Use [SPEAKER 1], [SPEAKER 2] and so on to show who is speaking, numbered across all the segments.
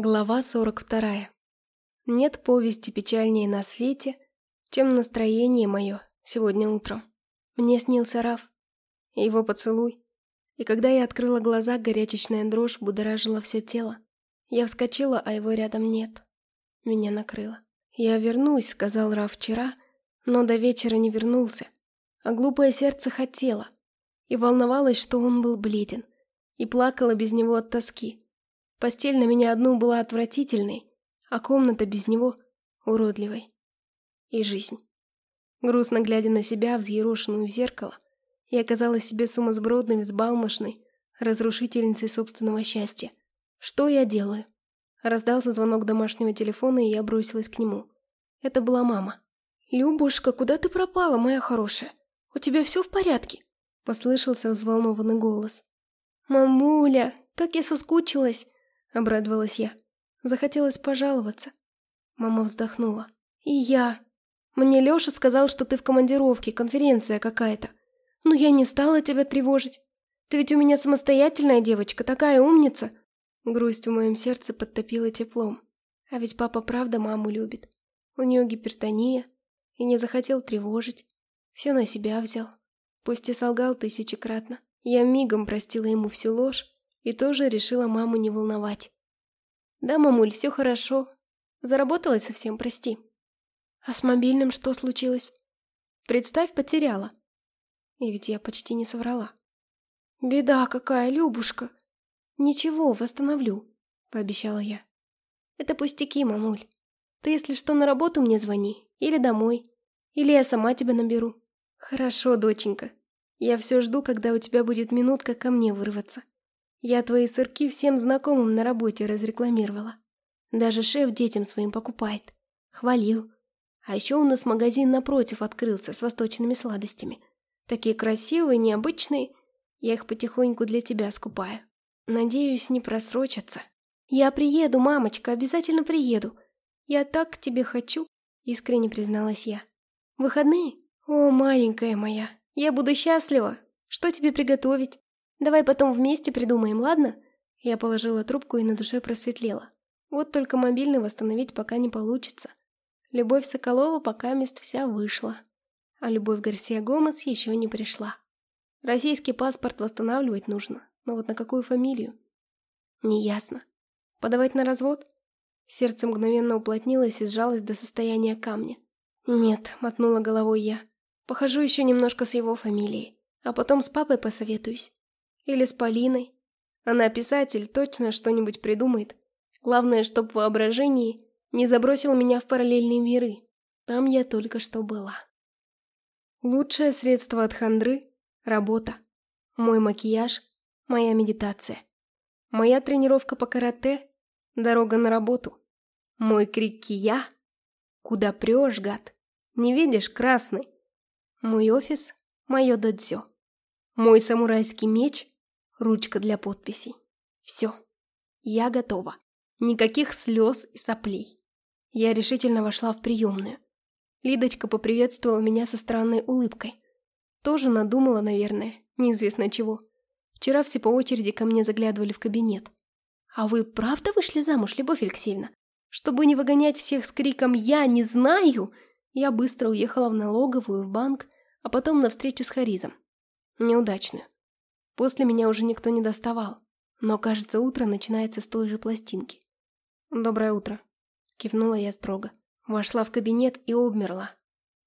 [SPEAKER 1] Глава 42. Нет повести печальнее на свете, чем настроение мое сегодня утром. Мне снился Раф, его поцелуй. И когда я открыла глаза, горячечная дрожь будоражила все тело. Я вскочила, а его рядом нет. Меня накрыло. «Я вернусь», — сказал Раф вчера, но до вечера не вернулся. А глупое сердце хотело. И волновалось, что он был бледен. И плакала без него от тоски. Постель на меня одну была отвратительной, а комната без него — уродливой. И жизнь. Грустно глядя на себя, взъерошенную в зеркало, я оказалась себе сумасбродной, взбалмошной, разрушительницей собственного счастья. Что я делаю? Раздался звонок домашнего телефона, и я бросилась к нему. Это была мама. «Любушка, куда ты пропала, моя хорошая? У тебя все в порядке?» Послышался взволнованный голос. «Мамуля, как я соскучилась!» — обрадовалась я. Захотелось пожаловаться. Мама вздохнула. «И я. Мне Лёша сказал, что ты в командировке, конференция какая-то. Но я не стала тебя тревожить. Ты ведь у меня самостоятельная девочка, такая умница». Грусть в моем сердце подтопила теплом. А ведь папа правда маму любит. У нее гипертония, и не захотел тревожить. Все на себя взял. Пусть и солгал тысячекратно. Я мигом простила ему всю ложь, и тоже решила маму не волновать. «Да, мамуль, все хорошо. Заработалась совсем, прости». «А с мобильным что случилось?» «Представь, потеряла». И ведь я почти не соврала. «Беда какая, Любушка!» «Ничего, восстановлю», — пообещала я. «Это пустяки, мамуль. Ты, если что, на работу мне звони. Или домой. Или я сама тебя наберу». «Хорошо, доченька. Я все жду, когда у тебя будет минутка ко мне вырваться. Я твои сырки всем знакомым на работе разрекламировала. Даже шеф детям своим покупает. Хвалил. А еще у нас магазин напротив открылся с восточными сладостями. Такие красивые, необычные. Я их потихоньку для тебя скупаю. Надеюсь, не просрочатся. Я приеду, мамочка, обязательно приеду. Я так к тебе хочу, искренне призналась я. Выходные? О, маленькая моя, я буду счастлива. Что тебе приготовить? Давай потом вместе придумаем, ладно?» Я положила трубку и на душе просветлела. Вот только мобильный восстановить пока не получится. Любовь Соколова пока мест вся вышла. А Любовь Гарсия Гомес еще не пришла. Российский паспорт восстанавливать нужно, но вот на какую фамилию? Неясно. Подавать на развод? Сердце мгновенно уплотнилось и сжалось до состояния камня. «Нет», — мотнула головой я. «Похожу еще немножко с его фамилией, а потом с папой посоветуюсь. Или с Полиной. Она писатель, точно что-нибудь придумает. Главное, чтоб в воображении не забросил меня в параллельные миры. Там я только что была. Лучшее средство от хандры – работа. Мой макияж – моя медитация. Моя тренировка по карате – дорога на работу. Мой крик «Кия» – куда прешь, гад? Не видишь, красный. Мой офис – мое дадзё. Мой самурайский меч ручка для подписей. Все. Я готова. Никаких слез и соплей. Я решительно вошла в приемную. Лидочка поприветствовала меня со странной улыбкой. Тоже надумала, наверное, неизвестно чего. Вчера все по очереди ко мне заглядывали в кабинет. «А вы правда вышли замуж, Любовь Алексеевна? Чтобы не выгонять всех с криком «Я не знаю!» Я быстро уехала в налоговую, в банк, а потом на встречу с Харизом. Неудачную. После меня уже никто не доставал, но, кажется, утро начинается с той же пластинки. «Доброе утро», — кивнула я строго. Вошла в кабинет и обмерла.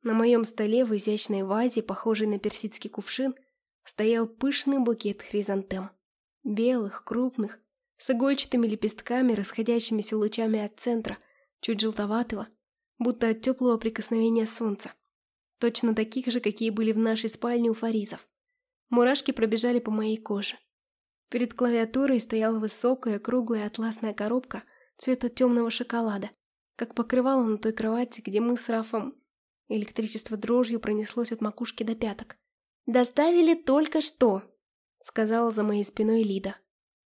[SPEAKER 1] На моем столе в изящной вазе, похожей на персидский кувшин, стоял пышный букет хризантем. Белых, крупных, с игольчатыми лепестками, расходящимися лучами от центра, чуть желтоватого, будто от теплого прикосновения солнца. Точно таких же, какие были в нашей спальне у фаризов. Мурашки пробежали по моей коже. Перед клавиатурой стояла высокая, круглая атласная коробка цвета темного шоколада, как покрывало на той кровати, где мы с Рафом... Электричество дрожью пронеслось от макушки до пяток. «Доставили только что», — сказала за моей спиной Лида.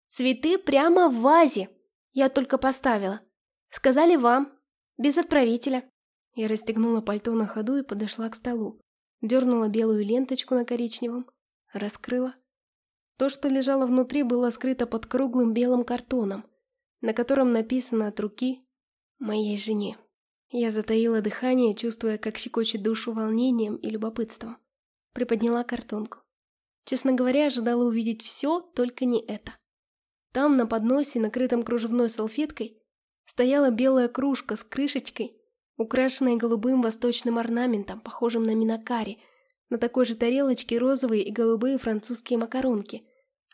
[SPEAKER 1] «Цветы прямо в вазе. Я только поставила. Сказали вам. Без отправителя». Я расстегнула пальто на ходу и подошла к столу. Дернула белую ленточку на коричневом, Раскрыла. То, что лежало внутри, было скрыто под круглым белым картоном. на котором написано от руки «Моей жене». Я затаила дыхание, чувствуя, как щекочет душу волнением и любопытством. Приподняла картонку. Честно говоря, ожидала увидеть все, только не это. Там, на подносе, накрытом кружевной салфеткой, стояла белая кружка с крышечкой, украшенная голубым восточным орнаментом, похожим на минакари, на такой же тарелочке розовые и голубые французские макаронки,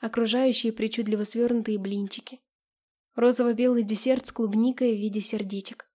[SPEAKER 1] окружающие причудливо свернутые блинчики. Розово-белый десерт с клубникой в виде сердечек.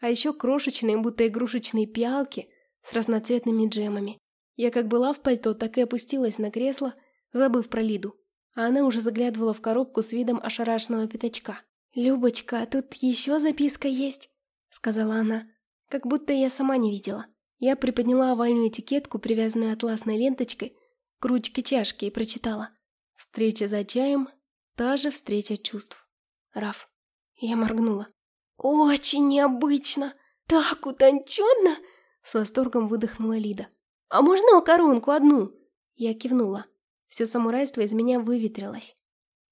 [SPEAKER 1] А еще крошечные, будто игрушечные пиалки с разноцветными джемами. Я как была в пальто, так и опустилась на кресло, забыв про Лиду. А она уже заглядывала в коробку с видом ошарашенного пятачка. «Любочка, тут еще записка есть?» — сказала она. Как будто я сама не видела. Я приподняла овальную этикетку, привязанную атласной ленточкой, к ручке чашки и прочитала. «Встреча за чаем, та же встреча чувств». Раф. Я моргнула. «Очень необычно! Так утонченно!» С восторгом выдохнула Лида. «А можно коронку одну?» Я кивнула. Все самурайство из меня выветрилось,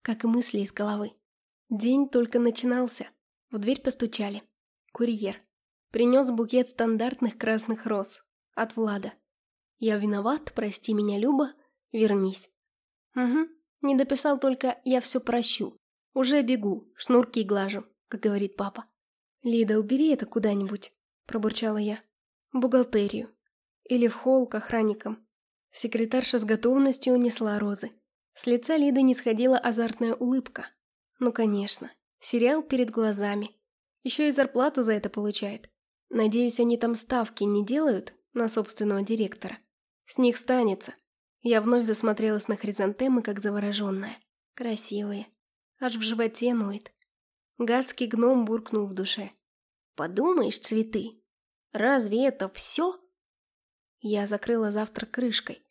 [SPEAKER 1] как и мысли из головы. День только начинался. В дверь постучали. Курьер. Принес букет стандартных красных роз. От Влада. «Я виноват, прости меня, Люба, вернись». «Угу, не дописал только «я все прощу». Уже бегу, шнурки глажу, как говорит папа. «Лида, убери это куда-нибудь», – пробурчала я. «В бухгалтерию. Или в холл к охранникам». Секретарша с готовностью унесла розы. С лица Лиды не сходила азартная улыбка. Ну, конечно. Сериал перед глазами. Еще и зарплату за это получает. Надеюсь, они там ставки не делают на собственного директора. С них станется. Я вновь засмотрелась на хризантемы, как завороженная. Красивые. Аж в животе ноет. Гадский гном буркнул в душе. «Подумаешь, цветы! Разве это все?» Я закрыла завтрак крышкой.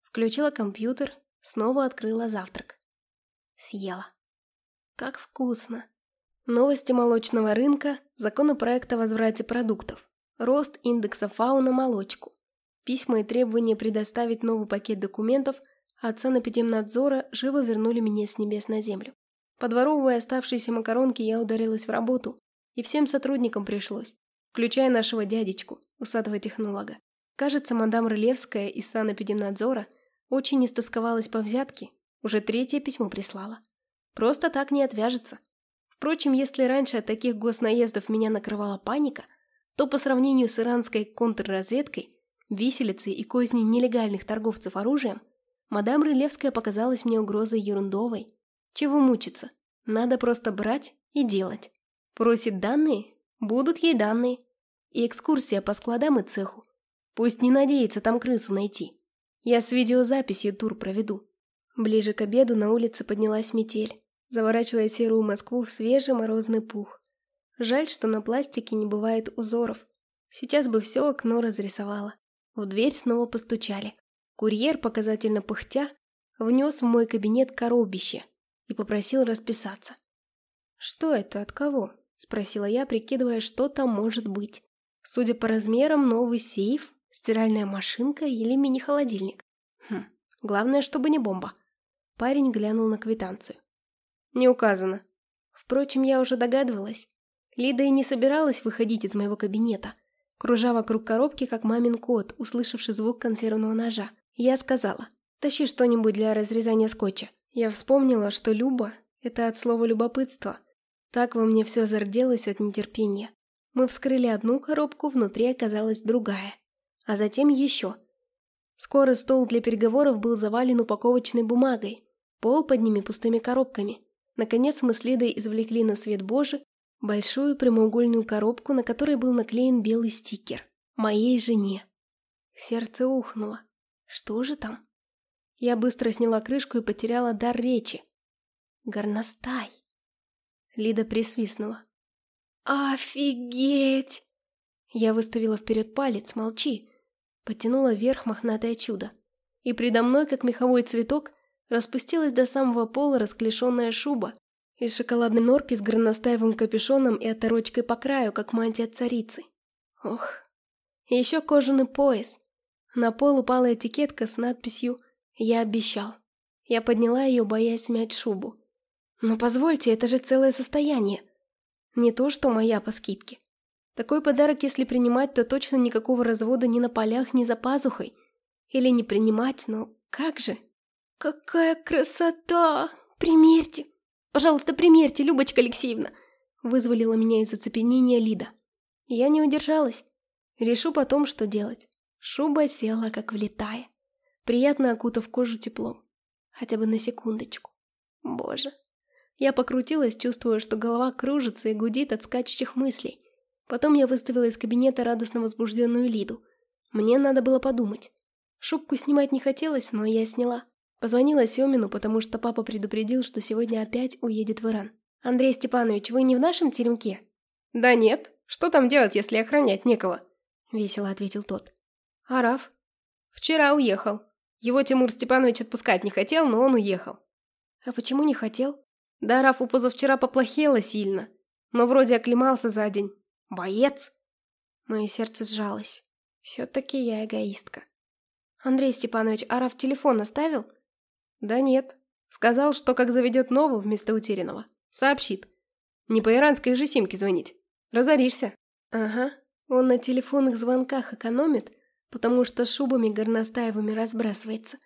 [SPEAKER 1] Включила компьютер, снова открыла завтрак. Съела. Как вкусно! Новости молочного рынка, законопроект о возврате продуктов, рост индекса фауна молочку, письма и требования предоставить новый пакет документов от санэпидемнадзора живо вернули меня с небес на землю. Подворовывая оставшиеся макаронки, я ударилась в работу, и всем сотрудникам пришлось, включая нашего дядечку, усатого технолога. Кажется, мадам Рылевская из санэпидемнадзора очень истосковалась по взятке, уже третье письмо прислала. Просто так не отвяжется. Впрочем, если раньше от таких госнаездов меня накрывала паника, то по сравнению с иранской контрразведкой, виселицей и козней нелегальных торговцев оружием, мадам Рылевская показалась мне угрозой ерундовой, чего мучиться? Надо просто брать и делать. Просит данные? Будут ей данные. И экскурсия по складам и цеху. Пусть не надеется там крысу найти. Я с видеозаписью тур проведу. Ближе к обеду на улице поднялась метель, заворачивая серую Москву в свежий морозный пух. Жаль, что на пластике не бывает узоров. Сейчас бы все окно разрисовала. В дверь снова постучали. Курьер, показательно пыхтя, внес в мой кабинет коробище и попросил расписаться. «Что это? От кого?» – спросила я, прикидывая, что там может быть. Судя по размерам, новый сейф, стиральная машинка или мини-холодильник. Хм, главное, чтобы не бомба. Парень глянул на квитанцию. «Не указано». Впрочем, я уже догадывалась. Лида и не собиралась выходить из моего кабинета, кружа вокруг коробки, как мамин кот, услышавший звук консервного ножа. Я сказала, «Тащи что-нибудь для разрезания скотча». Я вспомнила, что Люба — это от слова «любопытство». Так во мне все зарделось от нетерпения. Мы вскрыли одну коробку, внутри оказалась другая. А затем еще. Скоро стол для переговоров был завален упаковочной бумагой, пол под ними пустыми коробками. Наконец мы с Лидой извлекли на свет Божий большую прямоугольную коробку, на которой был наклеен белый стикер. «Моей жене». Сердце ухнуло. Что же там? Я быстро сняла крышку и потеряла дар речи. Горностай. Лида присвистнула. «Офигеть!» Я выставила вперед палец, молчи. Потянула вверх мохнатое чудо. И предо мной, как меховой цветок, распустилась до самого пола расклешенная шуба из шоколадной норки с горностаевым капюшоном и оторочкой по краю, как мантия царицы. Ох. Еще кожаный пояс. На пол упала этикетка с надписью я обещал. Я подняла ее, боясь смять шубу. Но позвольте, это же целое состояние. Не то, что моя по скидке. Такой подарок, если принимать, то точно никакого развода ни на полях, ни за пазухой. Или не принимать, но как же? Какая красота! Примерьте! Пожалуйста, примерьте, Любочка Алексеевна! Вызволила меня из оцепенения Лида. Я не удержалась. Решу потом, что делать. Шуба села, как влетая, приятно окутав кожу теплом. Хотя бы на секундочку. Боже. Я покрутилась, чувствуя, что голова кружится и гудит от скачущих мыслей. Потом я выставила из кабинета радостно возбужденную Лиду. Мне надо было подумать. Шубку снимать не хотелось, но я сняла. Позвонила Семину, потому что папа предупредил, что сегодня опять уедет в Иран. «Андрей Степанович, вы не в нашем теремке?» «Да нет. Что там делать, если охранять некого?» Весело ответил тот. «А «Вчера уехал. Его Тимур Степанович отпускать не хотел, но он уехал». «А почему не хотел?» Да, Рафу позавчера поплохело сильно, но вроде оклемался за день. Боец! Мое сердце сжалось. Все-таки я эгоистка. Андрей Степанович, а Раф телефон оставил? Да нет. Сказал, что как заведет нового вместо утерянного. Сообщит. Не по иранской же симке звонить. Разоришься. Ага. Он на телефонных звонках экономит, потому что шубами горностаевыми разбрасывается.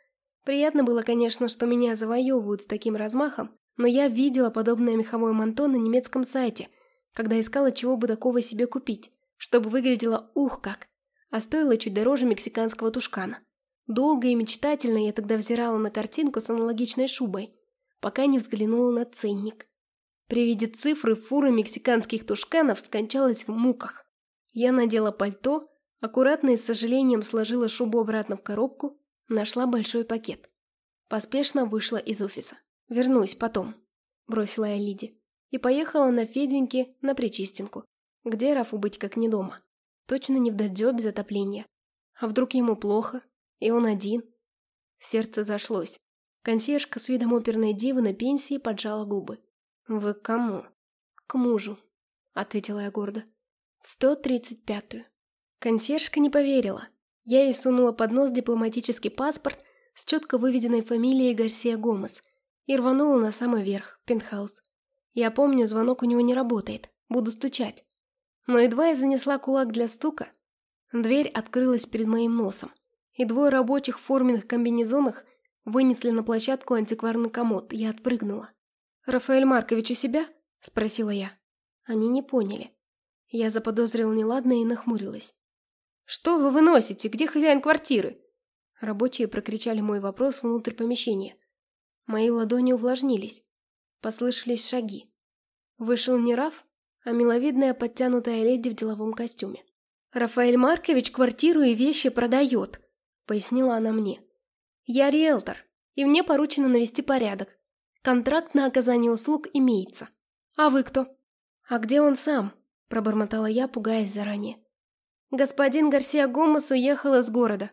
[SPEAKER 1] Приятно было, конечно, что меня завоевывают с таким размахом, но я видела подобное меховое манто на немецком сайте, когда искала, чего бы такого себе купить, чтобы выглядело ух как, а стоило чуть дороже мексиканского тушкана. Долго и мечтательно я тогда взирала на картинку с аналогичной шубой, пока не взглянула на ценник. При виде цифры фуры мексиканских тушканов скончалась в муках. Я надела пальто, аккуратно и с сожалением сложила шубу обратно в коробку, нашла большой пакет. Поспешно вышла из офиса. «Вернусь потом», — бросила я Лиде. И поехала на Феденьке на Причистинку, где Рафу быть как не дома. Точно не в дадзё без отопления. А вдруг ему плохо, и он один? Сердце зашлось. Консьержка с видом оперной дивы на пенсии поджала губы. «Вы к кому?» «К мужу», — ответила я гордо. «Сто тридцать пятую». Консьержка не поверила. Я ей сунула под нос дипломатический паспорт с четко выведенной фамилией Гарсия Гомес — и рванула на самый верх, пентхаус. Я помню, звонок у него не работает, буду стучать. Но едва я занесла кулак для стука, дверь открылась перед моим носом, и двое рабочих в форменных комбинезонах вынесли на площадку антикварный комод, я отпрыгнула. «Рафаэль Маркович у себя?» – спросила я. Они не поняли. Я заподозрила неладное и нахмурилась. «Что вы выносите? Где хозяин квартиры?» Рабочие прокричали мой вопрос внутрь помещения. Мои ладони увлажнились. Послышались шаги. Вышел не Раф, а миловидная подтянутая леди в деловом костюме. «Рафаэль Маркович квартиру и вещи продает», — пояснила она мне. «Я риэлтор, и мне поручено навести порядок. Контракт на оказание услуг имеется. А вы кто?» «А где он сам?» — пробормотала я, пугаясь заранее. «Господин Гарсия Гомес уехал из города».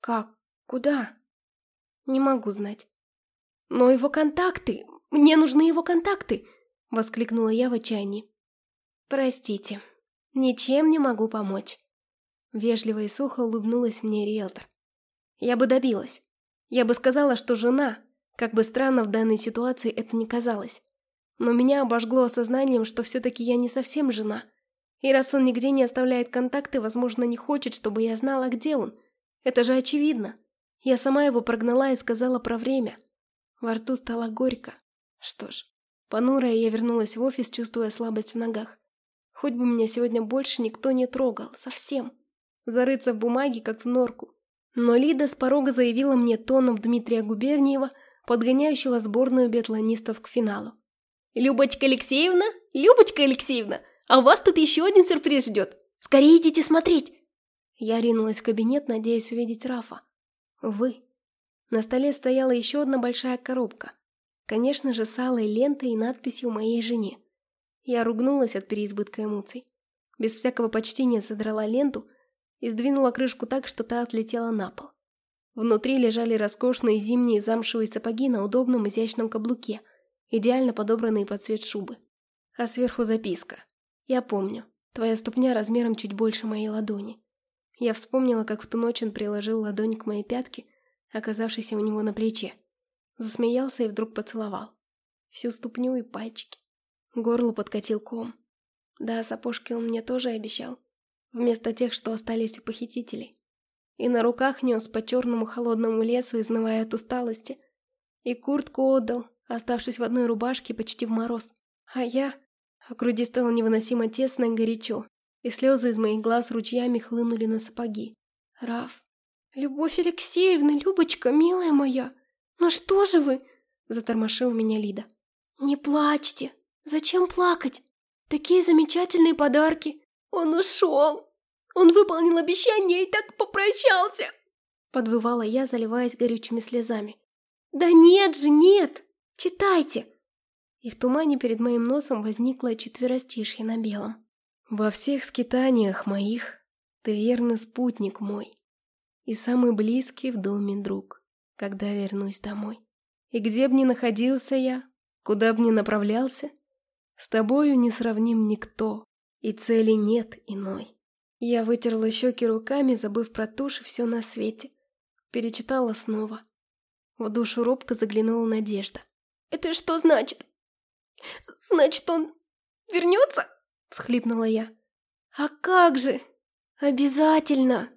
[SPEAKER 1] «Как? Куда?» «Не могу знать. «Но его контакты! Мне нужны его контакты!» — воскликнула я в отчаянии. «Простите, ничем не могу помочь». Вежливо и сухо улыбнулась мне риэлтор. «Я бы добилась. Я бы сказала, что жена, как бы странно в данной ситуации это ни казалось. Но меня обожгло осознанием, что все-таки я не совсем жена. И раз он нигде не оставляет контакты, возможно, не хочет, чтобы я знала, где он. Это же очевидно. Я сама его прогнала и сказала про время. Во рту стало горько. Что ж, понурая я вернулась в офис, чувствуя слабость в ногах. Хоть бы меня сегодня больше никто не трогал, совсем. Зарыться в бумаге, как в норку. Но Лида с порога заявила мне тоном Дмитрия Губерниева, подгоняющего сборную биатлонистов к финалу. «Любочка Алексеевна? Любочка Алексеевна! А вас тут еще один сюрприз ждет! Скорее идите смотреть!» Я ринулась в кабинет, надеясь увидеть Рафа. Увы. На столе стояла еще одна большая коробка. Конечно же, с алой лентой и надписью «Моей жене». Я ругнулась от переизбытка эмоций. Без всякого почтения содрала ленту и сдвинула крышку так, что та отлетела на пол. Внутри лежали роскошные зимние замшевые сапоги на удобном изящном каблуке, идеально подобранные под цвет шубы. А сверху записка. «Я помню. Твоя ступня размером чуть больше моей ладони». Я вспомнила, как в ту ночь он приложил ладонь к моей пятке, оказавшийся у него на плече. Засмеялся и вдруг поцеловал. Всю ступню и пальчики. Горло подкатил ком. Да, сапожки он мне тоже обещал. Вместо тех, что остались у похитителей. И на руках нес по черному холодному лесу, изнывая от усталости. И куртку отдал, оставшись в одной рубашке почти в мороз. А я... В груди стало невыносимо тесно и горячо, и слезы из моих глаз ручьями хлынули на сапоги. Раф. «Любовь Алексеевна, Любочка, милая моя, ну что же вы?» Затормошила меня Лида. «Не плачьте! Зачем плакать? Такие замечательные подарки! Он ушел! Он выполнил обещание и так попрощался!» Подвывала я, заливаясь горючими слезами. «Да нет же, нет! Читайте!» И в тумане перед моим носом возникло четверостишье на белом. «Во всех скитаниях моих ты верный спутник мой и самый близкий в доме друг, когда вернусь домой. И где б ни находился я, куда б ни направлялся, с тобою не сравним никто, и цели нет иной. Я вытерла щеки руками, забыв про тушь и все на свете. Перечитала снова. В душу робко заглянула Надежда. «Это что значит? Значит, он вернется?» Всхлипнула я. «А как же? Обязательно!»